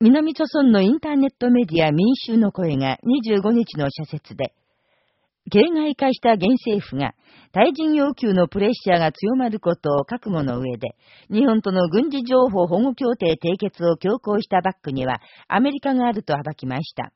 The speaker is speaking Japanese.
南朝村のインターネットメディア民衆の声が25日の社説で、形骸化した現政府が、対人要求のプレッシャーが強まることを覚悟の上で、日本との軍事情報保護協定締結を強行したバックには、アメリカがあると暴きました。